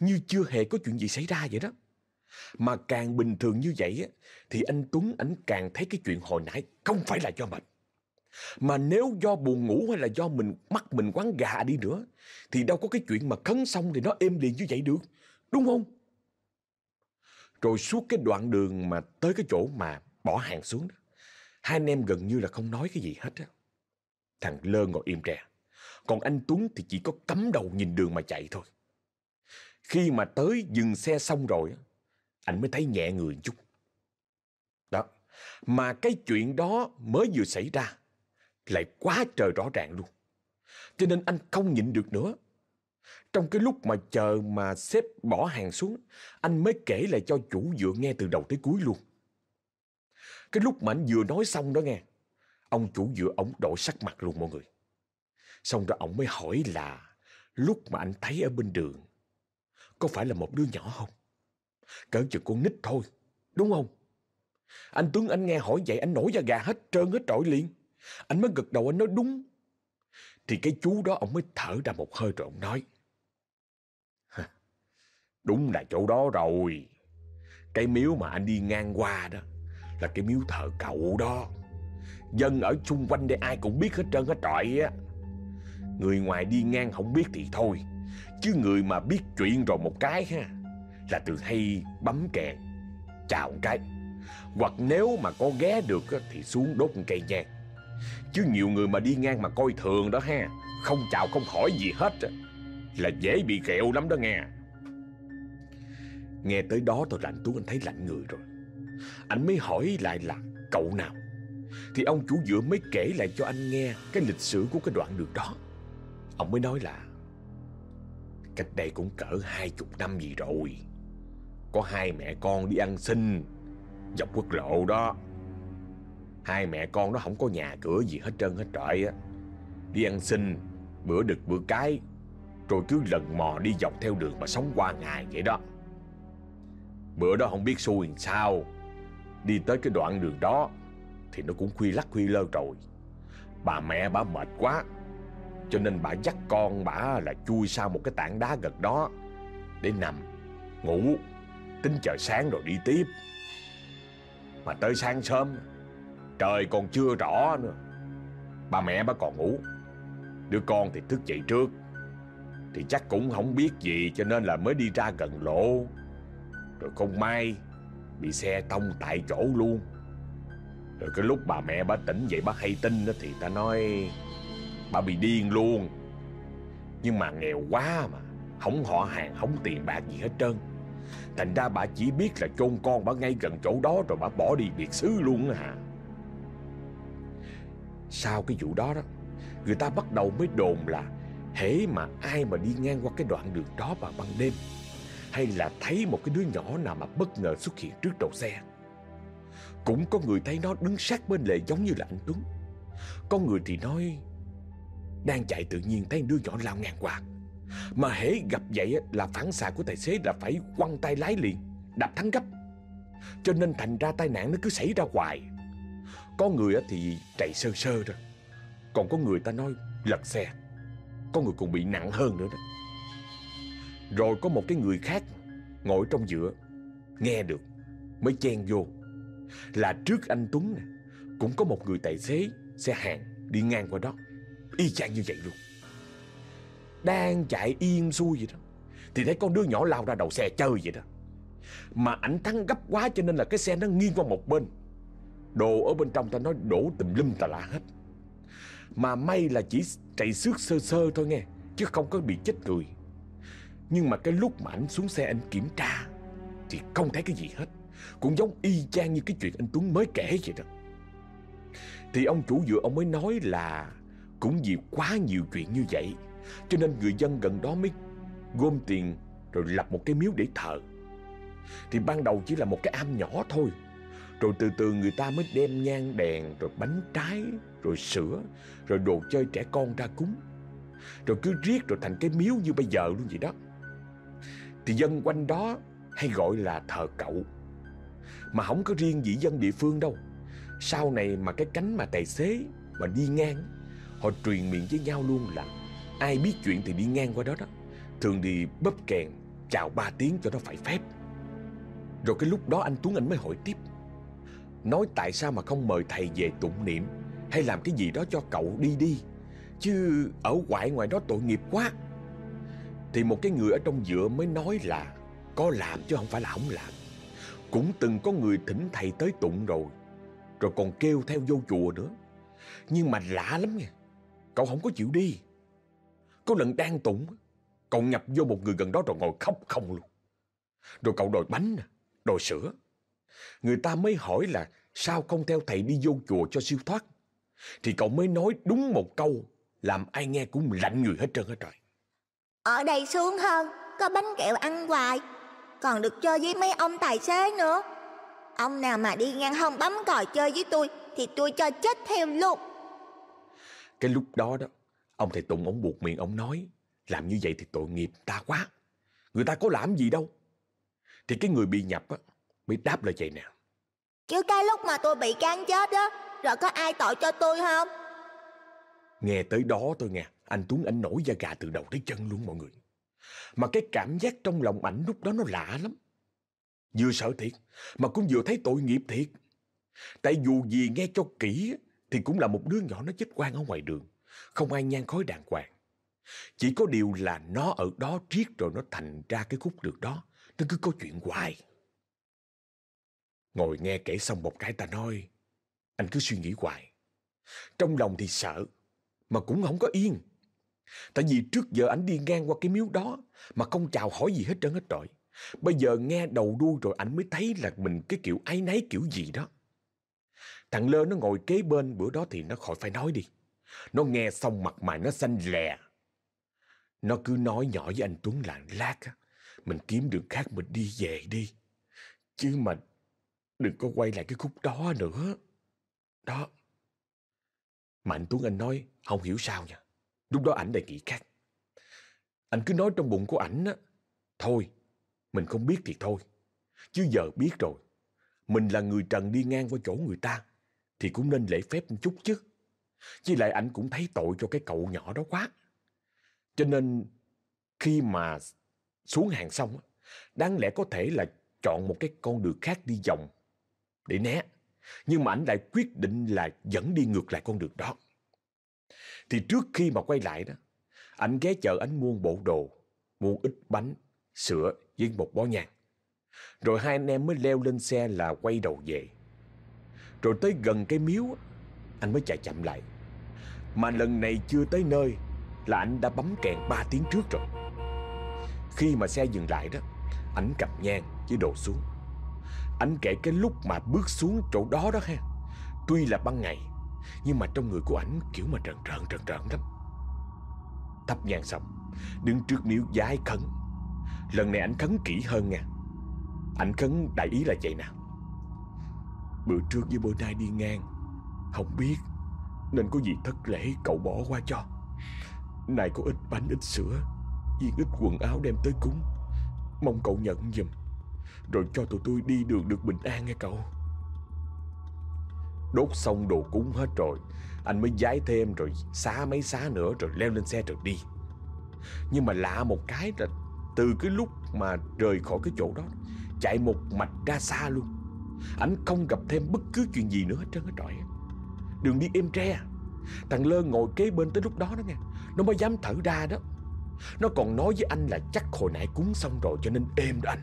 Như chưa hề có chuyện gì xảy ra vậy đó. Mà càng bình thường như vậy á, Thì anh Tuấn ảnh càng thấy cái chuyện hồi nãy Không phải là do mệt Mà nếu do buồn ngủ hay là do mình mắt mình quán gà đi nữa Thì đâu có cái chuyện mà khấn xong thì nó êm liền như vậy được Đúng không? Rồi suốt cái đoạn đường mà tới cái chỗ mà bỏ hàng xuống đó, Hai anh em gần như là không nói cái gì hết á. Thằng Lơ ngồi im rè Còn anh Tuấn thì chỉ có cắm đầu nhìn đường mà chạy thôi. Khi mà tới dừng xe xong rồi Anh mới thấy nhẹ người chút. Đó Mà cái chuyện đó mới vừa xảy ra Lại quá trời rõ ràng luôn. Cho nên anh không nhịn được nữa. Trong cái lúc mà chờ mà xếp bỏ hàng xuống, anh mới kể lại cho chủ dựa nghe từ đầu tới cuối luôn. Cái lúc mà anh vừa nói xong đó nghe, ông chủ dựa ổng đổi sắc mặt luôn mọi người. Xong rồi ổng mới hỏi là lúc mà anh thấy ở bên đường, có phải là một đứa nhỏ không? Cỡ chừng con nít thôi, đúng không? Anh Tuấn anh nghe hỏi vậy anh nổi da gà hết trơn hết trọi liền. Anh mới gật đầu anh nói đúng. Thì cái chú đó ông mới thở ra một hơi rồi ông nói. Đúng là chỗ đó rồi. Cái miếu mà anh đi ngang qua đó là cái miếu thờ cậu đó. Dân ở xung quanh đây ai cũng biết hết trơn hết trọi á. Người ngoài đi ngang không biết thì thôi. Chứ người mà biết chuyện rồi một cái ha là từ hay bấm kèn, chào một cái. Hoặc nếu mà có ghé được thì xuống đốt một cây nhang. Chứ nhiều người mà đi ngang mà coi thường đó ha, không chào không hỏi gì hết là dễ bị kẹo lắm đó nghe. Nghe tới đó tôi lạnh Tuấn anh thấy lạnh người rồi anh mới hỏi lại là cậu nào? Thì ông chủ dựa mới kể lại cho anh nghe Cái lịch sử của cái đoạn đường đó. Ông mới nói là Cách đây cũng cỡ hai chục năm gì rồi. Có hai mẹ con đi ăn xin Dọc quốc lộ đó. Hai mẹ con nó không có nhà cửa gì hết trơn hết trọi á. Đi ăn xin, Bữa đực bữa cái, Rồi cứ lần mò đi dọc theo đường mà sống qua ngày vậy đó. Bữa đó không biết xui làm sao. Đi tới cái đoạn đường đó Thì nó cũng khuya lắc khuya lơ rồi. Bà mẹ bà mệt quá, Cho nên bà dắt con bà là chui sau một cái tảng đá gần đó Để nằm, Ngủ, Tính chờ sáng rồi đi tiếp. Mà tới sáng sớm, Trời còn chưa rõ nữa. Bà mẹ bà còn ngủ, Đứa con thì thức dậy trước. Thì chắc cũng không biết gì Cho nên là mới đi ra gần lộ. Rồi không may Bị xe tông tại chỗ luôn. Rồi cái lúc bà mẹ bà tỉnh dậy, bà hay tin đó Thì ta nói, Bà bị điên luôn. Nhưng mà nghèo quá mà, Không họ hàng, không tiền bạc gì hết trơn. Thành ra bà chỉ biết là chôn con bà ngay gần chỗ đó Rồi bà bỏ đi biệt xứ luôn á hả. Sau cái vụ đó đó, Người ta bắt đầu mới đồn là, Hễ mà ai mà đi ngang qua cái đoạn đường đó vào ban đêm hay là thấy một cái đứa nhỏ nào mà bất ngờ xuất hiện trước đầu xe. Cũng có người thấy nó đứng sát bên lề giống như là anh Tuấn. Có người thì nói đang chạy tự nhiên thấy đứa nhỏ lao ngang qua. Mà hễ gặp vậy là phản xạ của tài xế là phải quăng tay lái liền, đạp thắng gấp. Cho nên thành ra tai nạn nó cứ xảy ra hoài. Có người thì chạy sơ sơ rồi. Còn có người ta nói lật xe. Có người còn bị nặng hơn nữa đó. Rồi có một cái người khác ngồi trong giữa. Nghe được, Mới chen vô. Là trước anh Tuấn nè, Cũng có một người tài xế xe hàng đi ngang qua đó. Y chang như vậy luôn. Đang chạy yên xuôi vậy đó. Thì thấy con đứa nhỏ lao ra đầu xe chơi vậy đó. Mà ảnh thắng gấp quá cho nên là cái xe nó nghiêng qua một bên. Đồ ở bên trong ta nói đổ tùm lum tà la hết. Mà may là chỉ chạy xước sơ sơ thôi nghe, Chứ không có bị chết người. Nhưng mà cái lúc mà anh xuống xe anh kiểm tra Thì không thấy cái gì hết. Cũng giống y chang như cái chuyện anh Tuấn mới kể vậy đó. Thì ông chủ dựa ông mới nói là Cũng vì quá nhiều chuyện như vậy, Cho nên người dân gần đó mới gom tiền Rồi lập một cái miếu để thờ. Thì ban đầu chỉ là một cái am nhỏ thôi. Rồi từ từ người ta mới đem nhang đèn, Rồi bánh trái, Rồi sữa, Rồi đồ chơi trẻ con ra cúng. Rồi cứ riết rồi thành cái miếu như bây giờ luôn vậy đó. Thì dân quanh đó hay gọi là thờ cậu. Mà không có riêng dĩ dân địa phương đâu. Sau này mà cái cánh mà tài xế mà đi ngang, Họ truyền miệng với nhau luôn là Ai biết chuyện thì đi ngang qua đó đó. Thường thì bóp kèn, Chào ba tiếng cho nó phải phép. Rồi cái lúc đó anh Tuấn anh mới hỏi tiếp. Nói tại sao mà không mời thầy về tụng niệm? Hay làm cái gì đó cho cậu đi đi? Chứ ở ngoại ngoài đó tội nghiệp quá. Thì một cái người ở trong dựa mới nói là, Có làm chứ không phải là không làm. Cũng từng có người thỉnh thầy tới tụng rồi Rồi còn kêu theo vô chùa nữa. Nhưng mà lạ lắm nha, Cậu không có chịu đi. Có lần đang tụng, Cậu nhập vô một người gần đó rồi ngồi khóc không luôn. Rồi cậu đòi bánh Đòi sữa. Người ta mới hỏi là, Sao không theo thầy đi vô chùa cho siêu thoát? Thì cậu mới nói đúng một câu, Làm ai nghe cũng lạnh người hết trơn hết trời. Ở đây sướng hơn Có bánh kẹo ăn hoài. Còn được chơi với mấy ông tài xế nữa. Ông nào mà đi ngang không bấm còi chơi với tôi Thì tôi cho chết theo luôn. Cái lúc đó đó Ông thầy Tùng ông buộc miệng ông nói Làm như vậy thì tội nghiệp ta quá. Người ta có làm gì đâu. Thì cái người bị nhập á Mới đáp lời vậy nè. Chứ cái lúc mà tôi bị can chết đó Rồi có ai tội cho tôi không? Nghe tới đó tôi nghe anh Tuấn anh nổi da gà từ đầu tới chân luôn mọi người. Mà cái cảm giác trong lòng ảnh lúc đó nó lạ lắm. Vừa sợ thiệt, Mà cũng vừa thấy tội nghiệp thiệt. Tại dù gì nghe cho kỹ Thì cũng là một đứa nhỏ nó chết quang ở ngoài đường. Không ai nhan khói đàng hoàng. Chỉ có điều là nó ở đó triết rồi nó thành ra cái khúc được đó. Nó cứ có chuyện hoài. Ngồi nghe kể xong một cái ta nói, Anh cứ suy nghĩ hoài. Trong lòng thì sợ, Mà cũng không có yên. Tại vì trước giờ anh đi ngang qua cái miếu đó Mà không chào hỏi gì hết trơn hết trọi. Bây giờ nghe đầu đuôi rồi anh mới thấy là mình cái kiểu áy náy kiểu gì đó. Thằng Lơ nó ngồi kế bên, bữa đó thì nó khỏi phải nói đi. Nó nghe xong mặt mày nó xanh lè. Nó cứ nói nhỏ với anh Tuấn là, lát á, Mình kiếm đường khác mình đi về đi. Chứ mà đừng có quay lại cái khúc đó nữa. Đó. Mà anh Tuấn anh nói, không hiểu sao nha. Lúc đó ảnh lại nghĩ khác ảnh cứ nói trong bụng của ảnh á, Thôi, Mình không biết thì thôi Chứ giờ biết rồi, Mình là người trần đi ngang qua chỗ người ta, Thì cũng nên lễ phép một chút chứ Với lại ảnh cũng thấy tội cho cái cậu nhỏ đó quá Cho nên Khi mà xuống hàng xong Đáng lẽ có thể là chọn một cái con đường khác đi vòng để né. Nhưng mà ảnh lại quyết định là dẫn đi ngược lại con đường đó. Thì trước khi mà quay lại đó, anh ghé chợ anh mua bộ đồ, mua ít bánh, sữa với một bó nhang. Rồi hai anh em mới leo lên xe là quay đầu về. Rồi tới gần cái miếu, anh mới chạy chậm lại. Mà lần này chưa tới nơi là anh đã bấm kèn 3 tiếng trước rồi. Khi mà xe dừng lại đó, anh cầm nhang với đồ xuống. Anh kể cái lúc mà bước xuống chỗ đó đó ha Tuy là ban ngày nhưng mà trong người của ảnh kiểu mà trần trợn trần trợn lắm. Thắp nhang xong, Đứng trước miếu giái khấn. Lần này ảnh khấn kỹ hơn nha. Ảnh khấn đại ý là vậy nè. Bữa trước với bữa nay đi ngang, Không biết Nên có gì thất lễ cậu bỏ qua cho. Này có ít bánh, ít sữa, Viên ít quần áo đem tới cúng. Mong cậu nhận giùm, rồi cho tụi tôi đi đường được bình an nghe cậu. Đốt xong đồ cúng hết rồi, Anh mới giái thêm rồi xá mấy xá nữa rồi leo lên xe rồi đi. Nhưng mà lạ một cái là Từ cái lúc mà rời khỏi cái chỗ đó, Chạy một mạch ra xa luôn. Anh không gặp thêm bất cứ chuyện gì nữa hết trơn hết trọi Đường đi êm tre à. Thằng Lơ ngồi kế bên tới lúc đó đó nghe, Nó mới dám thở ra đó. Nó còn nói với anh là chắc hồi nãy cúng xong rồi cho nên êm đó anh.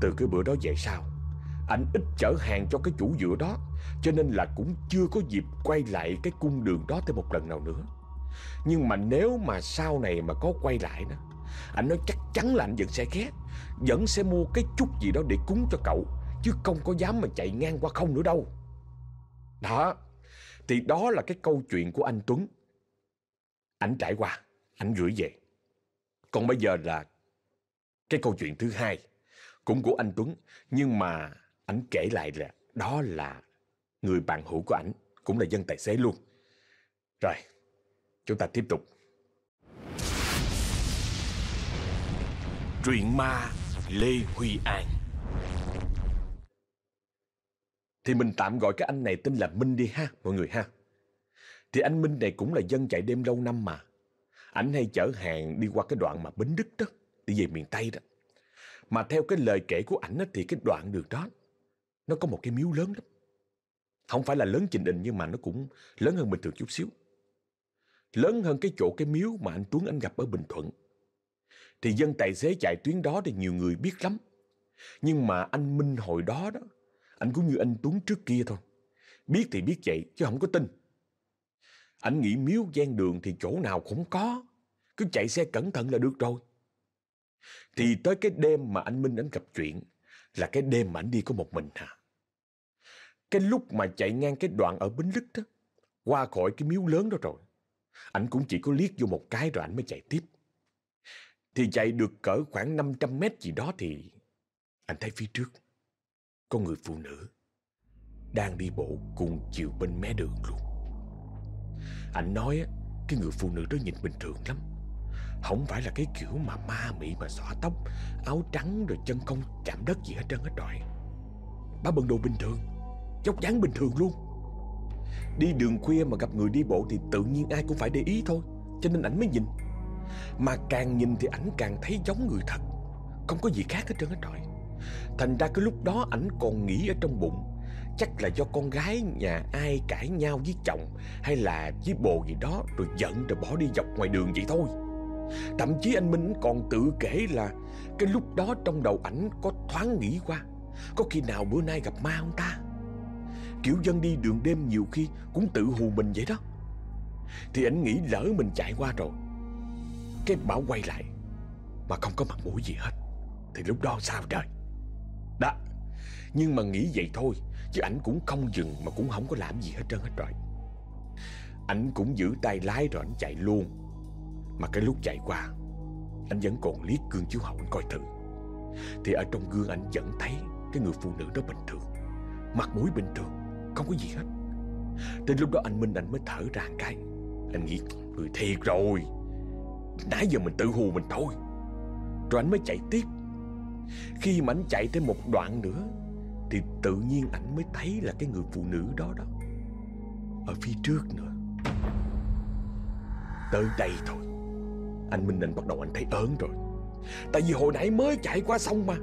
Từ cái bữa đó về sau anh ít chở hàng cho cái chủ dựa đó Cho nên là cũng chưa có dịp quay lại cái cung đường đó thêm một lần nào nữa. Nhưng mà nếu mà sau này mà có quay lại nữa, Anh nói chắc chắn là anh vẫn sẽ ghét Vẫn sẽ mua cái chút gì đó để cúng cho cậu Chứ không có dám mà chạy ngang qua không nữa đâu. Đó Thì đó là cái câu chuyện của anh Tuấn. Anh trải qua Anh gửi về. Còn bây giờ là Cái câu chuyện thứ hai Cũng của anh Tuấn Nhưng mà anh kể lại là Đó là người bạn hữu của anh Cũng là dân tài xế luôn Rồi Chúng ta tiếp tục Truyện ma Lê Huy An Thì mình tạm gọi cái anh này tên là Minh đi ha, mọi người ha. Thì anh Minh này cũng là dân chạy đêm lâu năm mà. Anh hay chở hàng đi qua cái đoạn mà Bến Đức đó, đi về miền Tây đó. Mà theo cái lời kể của ảnh thì cái đoạn đường đó, nó có một cái miếu lớn lắm. Không phải là lớn trình đình nhưng mà nó cũng lớn hơn bình thường chút xíu. Lớn hơn cái chỗ cái miếu mà anh Tuấn anh gặp ở Bình Thuận. Thì dân tài xế chạy tuyến đó thì nhiều người biết lắm. Nhưng mà anh Minh hồi đó đó, anh cũng như anh Tuấn trước kia thôi. Biết thì biết vậy, chứ không có tin. Anh nghĩ miếu gian đường thì chỗ nào cũng có. Cứ chạy xe cẩn thận là được rồi. Thì tới cái đêm mà anh Minh anh gặp chuyện là cái đêm mà anh đi có một mình hả? Cái lúc mà chạy ngang cái đoạn ở Bến Lức đó, qua khỏi cái miếu lớn đó rồi, anh cũng chỉ có liếc vô một cái rồi anh mới chạy tiếp. Thì chạy được cỡ khoảng 500 mét gì đó thì anh thấy phía trước có người phụ nữ đang đi bộ cùng chiều bên mé đường luôn. Anh nói cái người phụ nữ đó nhìn bình thường lắm. Không phải là cái kiểu mà ma mị mà xõa tóc, áo trắng rồi chân không chạm đất gì hết trơn hết rồi, Bà bận đồ bình thường, chốc dáng bình thường luôn. Đi đường khuya mà gặp người đi bộ thì tự nhiên ai cũng phải để ý thôi, cho nên ảnh mới nhìn. Mà càng nhìn thì ảnh càng thấy giống người thật, không có gì khác hết trơn hết trọi. Thành ra cái lúc đó ảnh còn nghĩ ở trong bụng Chắc là do con gái nhà ai cãi nhau với chồng Hay là với bồ gì đó Rồi giận rồi bỏ đi dọc ngoài đường vậy thôi Thậm chí anh Minh còn tự kể là Cái lúc đó trong đầu ảnh có thoáng nghĩ qua Có khi nào bữa nay gặp ma không ta Kiểu dân đi đường đêm nhiều khi Cũng tự hù mình vậy đó. Thì ảnh nghĩ lỡ mình chạy qua rồi, Cái bảo quay lại Mà không có mặt mũi gì hết, Thì lúc đó sao trời? Đó, Nhưng mà nghĩ vậy thôi, Chứ ảnh cũng không dừng mà cũng không có làm gì hết trơn hết rồi. Ảnh cũng giữ tay lái rồi ảnh chạy luôn. Mà cái lúc chạy qua, Anh vẫn còn liếc gương chiếu hậu anh coi thử. Thì ở trong gương anh vẫn thấy Cái người phụ nữ đó bình thường, Mặt mũi bình thường. Không có gì hết. Đến lúc đó anh Minh anh mới thở ra cái. Anh nghĩ, người thiệt rồi. Nãy giờ mình tự hù mình thôi. Rồi anh mới chạy tiếp. Khi mà anh chạy thêm một đoạn nữa, Thì tự nhiên anh mới thấy là cái người phụ nữ đó đó, Ở phía trước nữa. Tới đây thôi. Anh Minh Anh bắt đầu anh thấy ớn rồi. Tại vì hồi nãy mới chạy qua sông mà.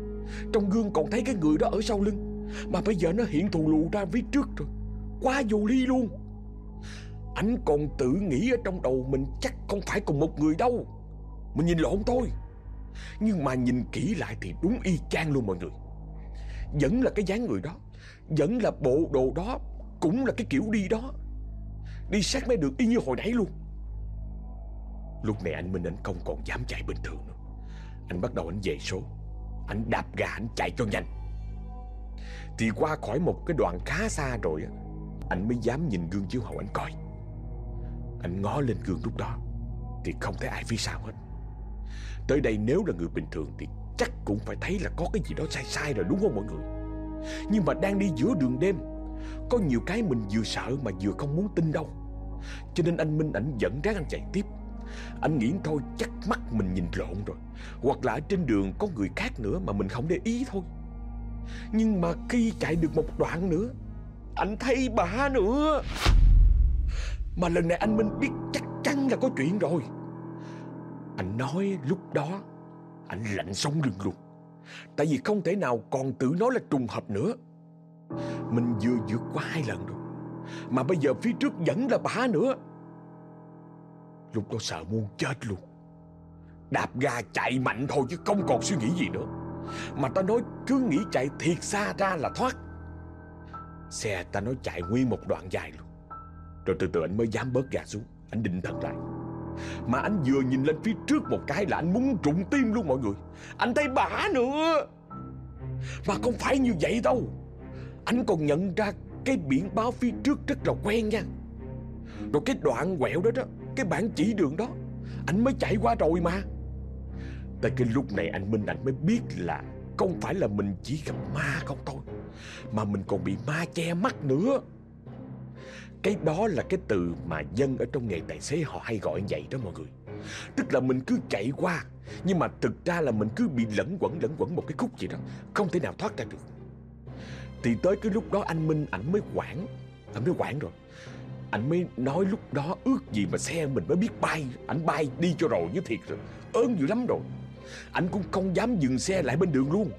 Trong gương còn thấy cái người đó ở sau lưng. Mà bây giờ nó hiện thù lù ra phía trước rồi. Quá vô ly luôn. Anh còn tự nghĩ ở trong đầu mình chắc không phải cùng một người đâu. Mình nhìn lộn thôi. Nhưng mà nhìn kỹ lại thì đúng y chang luôn mọi người. Vẫn là cái dáng người đó. Vẫn là bộ đồ đó. Cũng là cái kiểu đi đó. Đi sát mấy đường y như hồi nãy luôn. Lúc này anh Minh anh không còn dám chạy bình thường nữa. Anh bắt đầu anh về số. Anh đạp gà, anh chạy cho nhanh. Thì qua khỏi một cái đoạn khá xa rồi Anh mới dám nhìn gương chiếu hậu anh coi. Anh ngó lên gương lúc đó, Thì không thấy ai phía sau hết. Tới đây nếu là người bình thường thì chắc cũng phải thấy là có cái gì đó sai sai rồi, đúng không mọi người? Nhưng mà đang đi giữa đường đêm, Có nhiều cái mình vừa sợ mà vừa không muốn tin đâu. Cho nên anh Minh ảnh dẫn ráng anh chạy tiếp. Anh nghĩ thôi, chắc mắt mình nhìn lộn rồi. Hoặc là ở trên đường có người khác nữa mà mình không để ý thôi. Nhưng mà khi chạy được một đoạn nữa, Anh thấy bà nữa. Mà lần này anh Minh biết chắc chắn là có chuyện rồi. Anh nói lúc đó, Anh lạnh sống lưng luôn. Tại vì không thể nào còn tự nói là trùng hợp nữa. Mình vừa vượt qua hai lần rồi, Mà bây giờ phía trước vẫn là bà nữa. Lúc đó sợ muốn chết luôn. Đạp ga chạy mạnh thôi chứ không còn suy nghĩ gì nữa. Mà ta nói cứ nghĩ chạy thiệt xa ra là thoát. Xe ta nói chạy nguyên một đoạn dài luôn. Rồi từ từ anh mới dám bớt gà xuống, Anh định thần lại. Mà anh vừa nhìn lên phía trước một cái là anh muốn trụng tim luôn mọi người. Anh thấy bả nữa. Mà không phải như vậy đâu. Anh còn nhận ra cái biển báo phía trước rất là quen nha. Rồi cái đoạn quẹo đó đó, Cái bản chỉ đường đó, Anh mới chạy qua rồi mà. Tới cái lúc này anh Minh anh mới biết là Không phải là mình chỉ gặp ma không thôi, Mà mình còn bị ma che mắt nữa. Cái đó là cái từ mà dân ở trong nghề tài xế họ hay gọi vậy đó mọi người. Tức là mình cứ chạy qua, Nhưng mà thực ra là mình cứ bị lẫn quẩn lẫn quẩn một cái khúc gì đó, Không thể nào thoát ra được. Thì tới cái lúc đó anh Minh ảnh mới quản Anh mới quản rồi. Anh mới nói lúc đó ước gì mà xe mình mới biết bay Anh bay đi cho rồi như thiệt rồi Ơn dữ lắm rồi. Anh cũng không dám dừng xe lại bên đường luôn.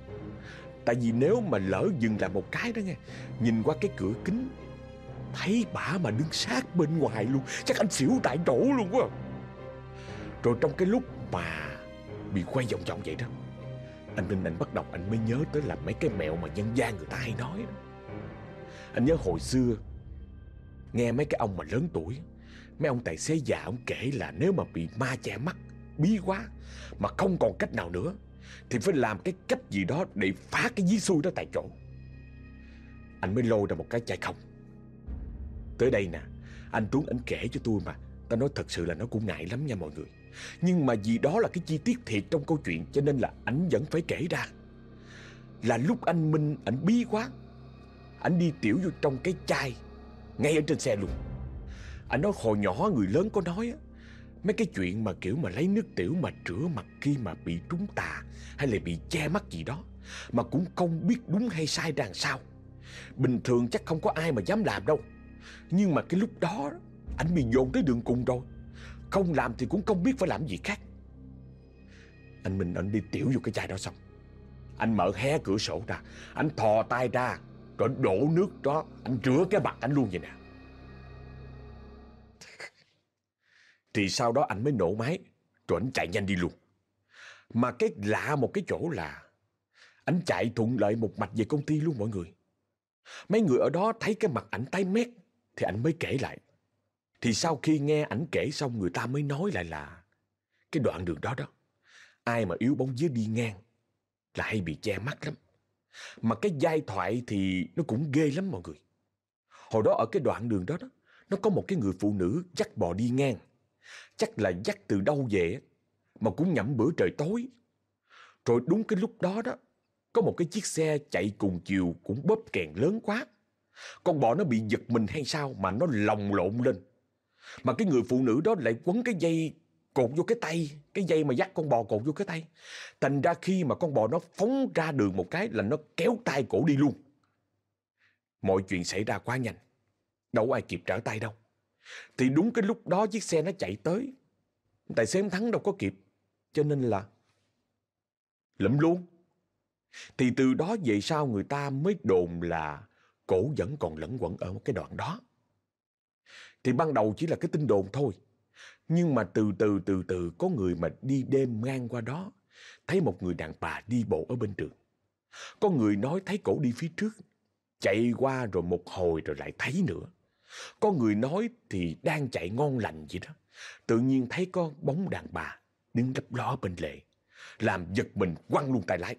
Tại vì nếu mà lỡ dừng lại một cái đó nghe Nhìn qua cái cửa kính, Thấy bả mà đứng sát bên ngoài luôn, Chắc anh xỉu tại chỗ luôn quá. Rồi trong cái lúc mà Bị quay vòng vòng vậy đó, Anh Minh anh bắt đầu anh mới nhớ tới là mấy cái mẹo mà nhân gian người ta hay nói đó. Anh nhớ hồi xưa, Nghe mấy cái ông mà lớn tuổi, Mấy ông tài xế già ông kể là nếu mà bị ma che mắt Bí quá Mà không còn cách nào nữa, Thì phải làm cái cách gì đó để phá cái dí xui đó tại chỗ. Anh mới lôi ra một cái chai không. Tới đây nè, Anh Tuấn anh kể cho tôi mà, Ta nói thật sự là nó cũng ngại lắm nha mọi người. Nhưng mà vì đó là cái chi tiết thiệt trong câu chuyện, Cho nên là anh vẫn phải kể ra. Là lúc anh Minh Anh bí quá Anh đi tiểu vô trong cái chai, Ngay ở trên xe luôn. Anh nói hồi nhỏ người lớn có nói á Mấy cái chuyện mà kiểu mà lấy nước tiểu mà rửa mặt khi mà bị trúng tà Hay là bị che mắt gì đó Mà cũng không biết đúng hay sai rằng sao Bình thường chắc không có ai mà dám làm đâu. Nhưng mà cái lúc đó Anh bị dồn tới đường cùng rồi. Không làm thì cũng không biết phải làm gì khác. Anh Minh anh đi tiểu vô cái chai đó xong. Anh mở hé cửa sổ ra Anh thò tay ra, Rồi đổ nước đó Anh rửa cái mặt anh luôn vậy nè. Thì sau đó anh mới nổ máy. Rồi anh chạy nhanh đi luôn. Mà cái lạ một cái chỗ là Anh chạy thuận lợi một mạch về công ty luôn mọi người. Mấy người ở đó thấy cái mặt ảnh tái mét Thì anh mới kể lại. Thì sau khi nghe ảnh kể xong Người ta mới nói lại là Cái đoạn đường đó đó, Ai mà yếu bóng dưới đi ngang Là hay bị che mắt lắm. Mà cái giai thoại thì nó cũng ghê lắm mọi người. Hồi đó ở cái đoạn đường đó đó, Nó có một cái người phụ nữ dắt bò đi ngang. Chắc là dắt từ đâu về Mà cũng nhẩm bữa trời tối. Rồi đúng cái lúc đó đó, Có một cái chiếc xe chạy cùng chiều Cũng bóp kèn lớn quá. Con bò nó bị giật mình hay sao Mà nó lồng lộn lên. Mà cái người phụ nữ đó lại quấn cái dây Cột vô cái tay, Cái dây mà dắt con bò cột vô cái tay. Thành ra khi mà con bò nó phóng ra đường một cái Là nó kéo tay cổ đi luôn. Mọi chuyện xảy ra quá nhanh. Đâu ai kịp trở tay đâu thì đúng cái lúc đó chiếc xe nó chạy tới. Tài xế thắng đâu có kịp. Cho nên là lụm luôn. Thì từ đó về sau người ta mới đồn là cổ vẫn còn lẫn quẩn ở một cái đoạn đó. Thì ban đầu chỉ là cái tin đồn thôi. Nhưng mà từ từ từ từ có người mà đi đêm ngang qua đó. Thấy một người đàn bà đi bộ ở bên đường. Có người nói thấy cổ đi phía trước. Chạy qua rồi một hồi rồi lại thấy nữa. Có người nói thì đang chạy ngon lành vậy đó. Tự nhiên thấy có bóng đàn bà đứng lấp ló bên lề. Làm giật mình quăng luôn tay lái.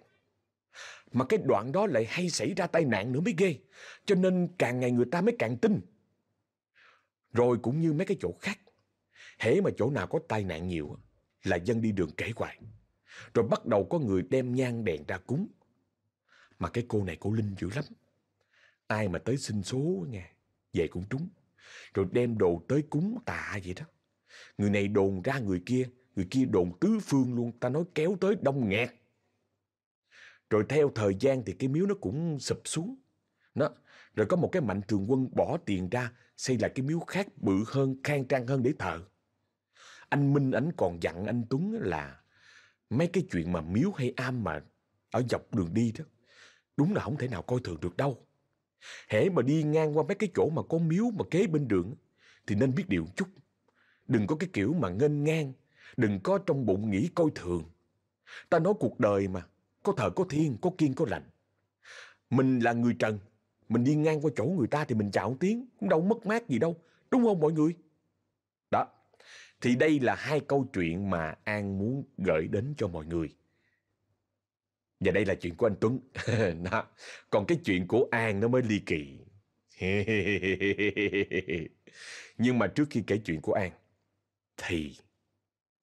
Mà cái đoạn đó lại hay xảy ra tai nạn nữa mới ghê. Cho nên càng ngày người ta mới càng tin. Rồi cũng như mấy cái chỗ khác. Hễ mà chỗ nào có tai nạn nhiều là dân đi đường kể hoài. Rồi bắt đầu có người đem nhang đèn ra cúng. Mà cái cô này cô Linh dữ lắm. Ai mà tới xin số nghe về cũng trúng. Rồi đem đồ tới cúng tạ vậy đó. Người này đồn ra người kia, người kia đồn tứ phương luôn, ta nói kéo tới đông nghẹt. Rồi theo thời gian thì cái miếu nó cũng sụp xuống. Đó. Rồi có một cái mạnh thường quân bỏ tiền ra xây lại cái miếu khác bự hơn, khang trang hơn để thờ. Anh Minh ảnh còn dặn anh Tuấn là mấy cái chuyện mà miếu hay am mà ở dọc đường đi đó, đúng là không thể nào coi thường được đâu. Hễ mà đi ngang qua mấy cái chỗ mà có miếu mà kế bên đường thì nên biết điều chút. Đừng có cái kiểu mà nghênh ngang, đừng có trong bụng nghĩ coi thường. Ta nói cuộc đời mà, có thờ có thiên, có kiên có lành. Mình là người trần, Mình đi ngang qua chỗ người ta thì mình chào tiếng, cũng đâu mất mát gì đâu. Đúng không mọi người? Đó. Thì đây là hai câu chuyện mà An muốn gửi đến cho mọi người. Và đây là chuyện của anh Tuấn. [laughs] Đó. Còn cái chuyện của An nó mới ly kỳ. [laughs] Nhưng mà trước khi kể chuyện của An, thì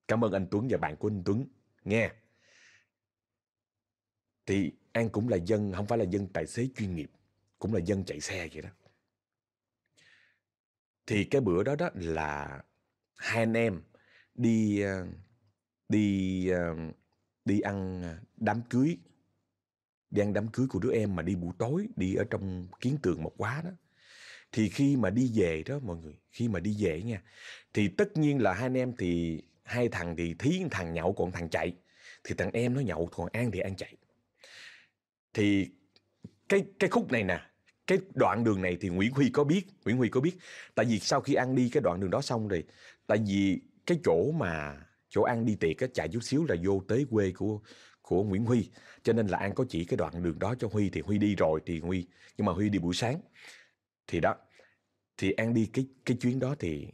cảm ơn anh Tuấn và bạn của anh Tuấn nghe. Thì An cũng là dân, không phải là dân tài xế chuyên nghiệp, cũng là dân chạy xe vậy đó. Thì cái bữa đó đó là hai anh em đi ờ, đi ờ, đi ăn à, đám cưới. Đi ăn đám cưới của đứa em mà đi buổi tối, đi ở trong kiến tường một quá đó. Thì khi mà đi về đó mọi người, khi mà đi về nha, thì tất nhiên là hai anh em thì, hai thằng thì thí thằng nhậu còn thằng chạy. Thì thằng em nó nhậu, còn an thì an chạy. Thì cái cái khúc này nè, cái đoạn đường này thì Nguyễn Huy có biết, Nguyễn Huy có biết. Tại vì sau khi ăn đi cái đoạn đường đó xong rồi, tại vì cái chỗ mà chỗ an đi tiệc á, chạy chút xíu là vô tới quê của của Nguyễn Huy. Cho nên là An có chỉ cái đoạn đường đó cho Huy, thì Huy đi rồi thì Huy, nhưng mà Huy đi buổi sáng. Thì đó, thì An đi cái cái chuyến đó thì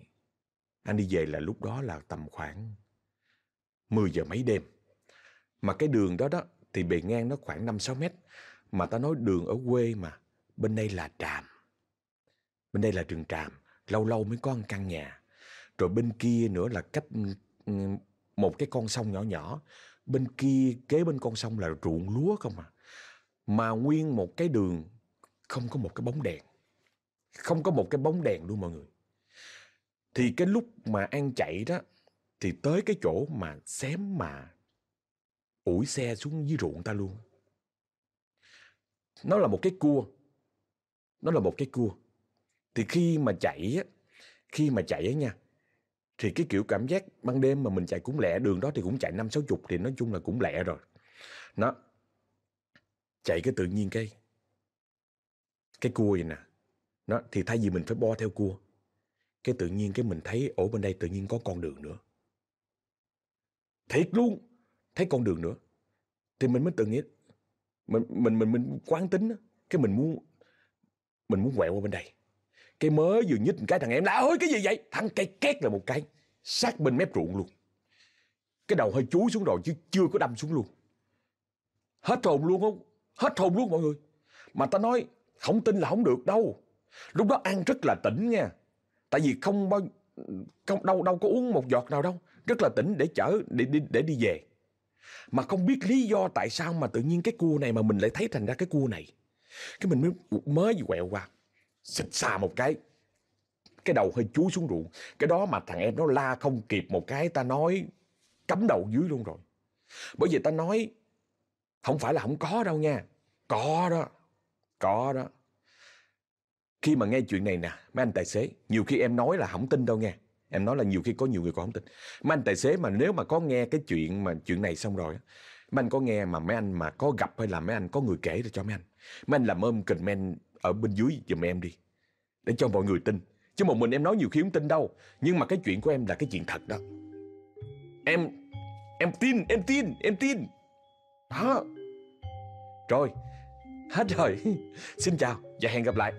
An đi về là lúc đó là tầm khoảng 10 giờ mấy đêm. Mà cái đường đó đó thì bề ngang nó khoảng 5-6 mét. Mà ta nói đường ở quê mà bên đây là tràm. Bên đây là rừng tràm, lâu lâu mới có một căn nhà. Rồi bên kia nữa là cách một cái con sông nhỏ nhỏ. Bên kia, kế bên con sông là ruộng lúa không à. Mà nguyên một cái đường, không có một cái bóng đèn. Không có một cái bóng đèn luôn mọi người. Thì cái lúc mà An chạy đó, thì tới cái chỗ mà xém mà ủi xe xuống dưới ruộng ta luôn. Nó là một cái cua. Nó là một cái cua. Thì khi mà chạy á, khi mà chạy á nha thì cái kiểu cảm giác ban đêm mà mình chạy cũng lẹ, đường đó thì cũng chạy năm, sáu chục thì nói chung là cũng lẹ rồi. Nó chạy cái tự nhiên cái cái cua vậy nè. Nó, thì thay vì mình phải bo theo cua, cái tự nhiên cái mình thấy ở bên đây tự nhiên có con đường nữa. Thiệt luôn, thấy con đường nữa. Thì mình mới tự nghĩ, mình mình mình mình quán tính cái mình muốn mình muốn quẹo qua bên đây cái mới vừa nhích một cái thằng em là, ơi cái gì vậy? Thằng cây két là một cái sát bên mép ruộng luôn. Cái đầu hơi chúi xuống rồi chứ chưa có đâm xuống luôn. Hết hồn luôn không? Hết hồn luôn mọi người. Mà ta nói không tin là không được đâu. Lúc đó ăn rất là tỉnh nha. Tại vì không bao không đâu đâu có uống một giọt nào đâu. Rất là tỉnh để chở để đi để đi về. Mà không biết lý do tại sao mà tự nhiên cái cua này mà mình lại thấy thành ra cái cua này. Cái mình mới mới quẹo qua xịt xa một cái. Cái đầu hơi chúi xuống ruộng. Cái đó mà thằng em nó la không kịp một cái, ta nói, cắm đầu dưới luôn rồi. Bởi vì ta nói, không phải là không có đâu nha. Có đó có đó. Khi mà nghe chuyện này nè, mấy anh tài xế, nhiều khi em nói là không tin đâu nha em nói là nhiều khi có nhiều người còn không tin. Mấy anh tài xế mà nếu mà có nghe cái chuyện mà chuyện này xong rồi mấy anh có nghe mà mấy anh mà có gặp hay là mấy anh có người kể cho mấy anh? Mấy anh làm ơn comment ở bên dưới giùm em đi, để cho mọi người tin. Chứ một mình em nói nhiều khi không tin đâu, nhưng mà cái chuyện của em là cái chuyện thật đó. Em em tin em tin em tin. Đó. Rồi, hết rồi. [laughs] Xin chào và hẹn gặp lại.